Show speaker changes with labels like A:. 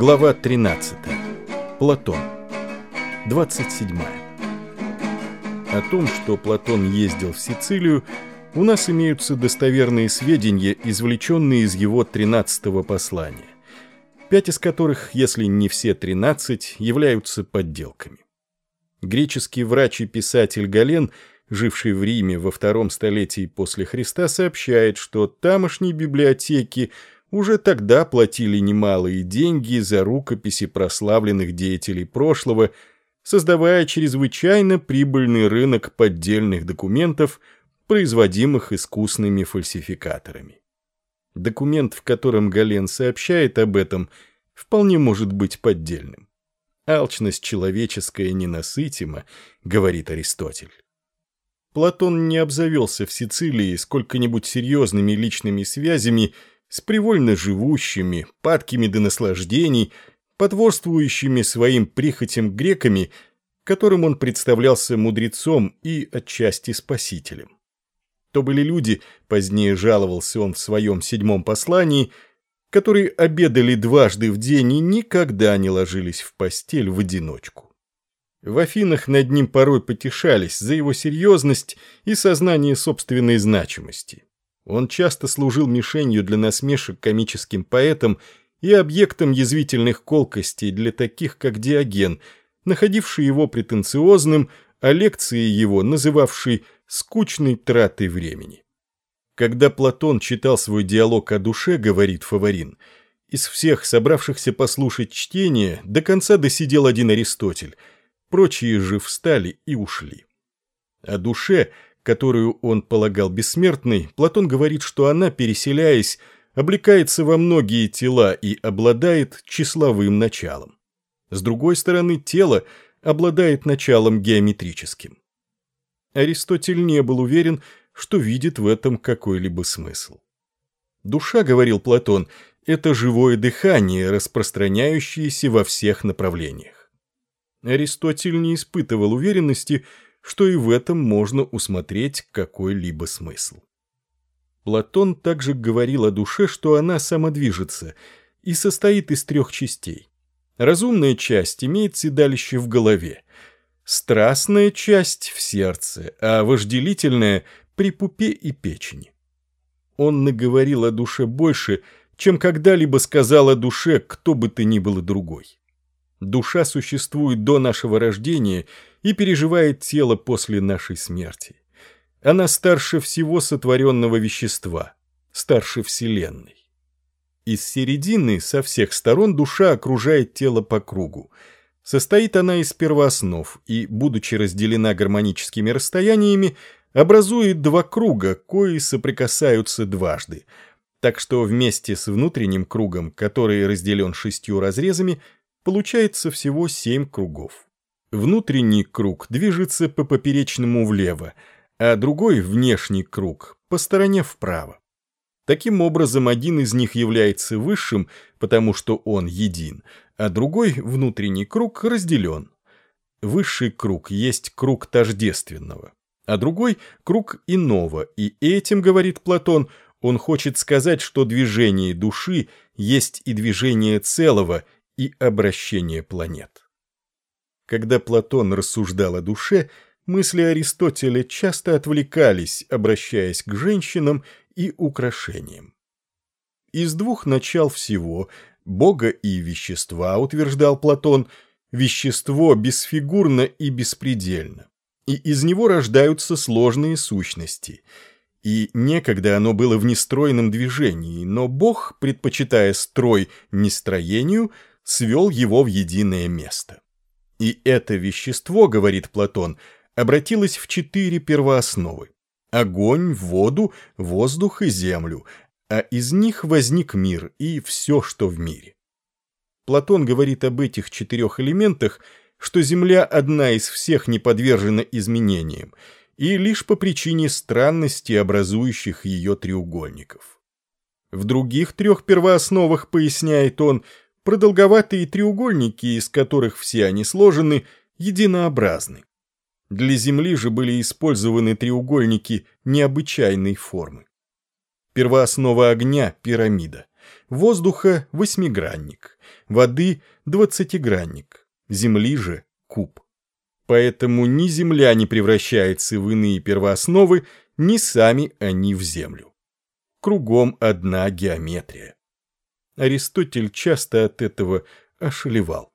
A: Глава 13. Платон. 27. О том, что Платон ездил в Сицилию, у нас имеются достоверные сведения, извлеченные из его 13-го послания, пять из которых, если не все 13, являются подделками. Греческий врач и писатель Гален, живший в Риме во втором столетии после Христа, сообщает, что тамошние библиотеки – уже тогда платили немалые деньги за рукописи прославленных деятелей прошлого, создавая чрезвычайно прибыльный рынок поддельных документов, производимых искусными фальсификаторами. Документ, в котором Гален сообщает об этом, вполне может быть поддельным. «Алчность человеческая ненасытима», — говорит Аристотель. Платон не обзавелся в Сицилии сколько-нибудь серьезными личными связями с привольно живущими, падкими до наслаждений, потворствующими своим прихотям греками, которым он представлялся мудрецом и отчасти спасителем. То были люди, позднее жаловался он в своем седьмом послании, которые обедали дважды в день и никогда не ложились в постель в одиночку. В Афинах над ним порой потешались за его серьезность и сознание собственной значимости. Он часто служил мишенью для насмешек комическим поэтам и объектом язвительных колкостей для таких, как Диоген, находивший его претенциозным, а лекции его называвший «скучной тратой времени». Когда Платон читал свой диалог о душе, говорит Фаворин, из всех собравшихся послушать чтение до конца досидел один Аристотель, прочие же встали и ушли. О душе – которую он полагал бессмертной, Платон говорит, что она, переселяясь, облекается во многие тела и обладает числовым началом. С другой стороны, тело обладает началом геометрическим. Аристотель не был уверен, что видит в этом какой-либо смысл. Душа, говорил Платон, это живое дыхание, распространяющееся во всех направлениях. Аристотель не испытывал уверенности, что и в этом можно усмотреть какой-либо смысл. Платон также говорил о душе, что она самодвижется и состоит из трех частей. Разумная часть имеет седалище в голове, страстная часть в сердце, а вожделительная – при пупе и печени. Он наговорил о душе больше, чем когда-либо сказал о душе кто бы то ни было другой. Душа существует до нашего рождения и переживает тело после нашей смерти. Она старше всего сотворенного вещества, старше Вселенной. Из середины со всех сторон душа окружает тело по кругу. Состоит она из первооснов и, будучи разделена гармоническими расстояниями, образует два круга, кои соприкасаются дважды. Так что вместе с внутренним кругом, который разделен шестью разрезами, получается всего семь кругов. Внутренний круг движется по поперечному влево, а другой, внешний круг, по стороне вправо. Таким образом, один из них является высшим, потому что он един, а другой, внутренний круг, разделен. Высший круг есть круг тождественного, а другой – круг иного, и этим, говорит Платон, он хочет сказать, что движение души есть и движение целого – и обращение планет. Когда Платон рассуждал о душе, мысли Аристотеля часто отвлекались, обращаясь к женщинам и украшениям. Из двух начал всего – Бога и вещества, утверждал Платон, вещество бесфигурно и беспредельно, и из него рождаются сложные сущности – и некогда оно было в нестройном движении, но Бог, предпочитая строй нестроению, свел его в единое место. И это вещество, говорит Платон, обратилось в четыре первоосновы – огонь, воду, воздух и землю, а из них возник мир и все, что в мире. Платон говорит об этих четырех элементах, что Земля одна из всех не подвержена изменениям, и лишь по причине странности образующих ее треугольников. В других трех первоосновах, поясняет он, продолговатые треугольники, из которых все они сложены, единообразны. Для Земли же были использованы треугольники необычайной формы. Первооснова огня – пирамида, воздуха – восьмигранник, воды – двадцатигранник, земли же – куб. Поэтому ни Земля не превращается в иные первоосновы, ни сами они в Землю. Кругом одна геометрия. Аристотель часто от этого ошелевал.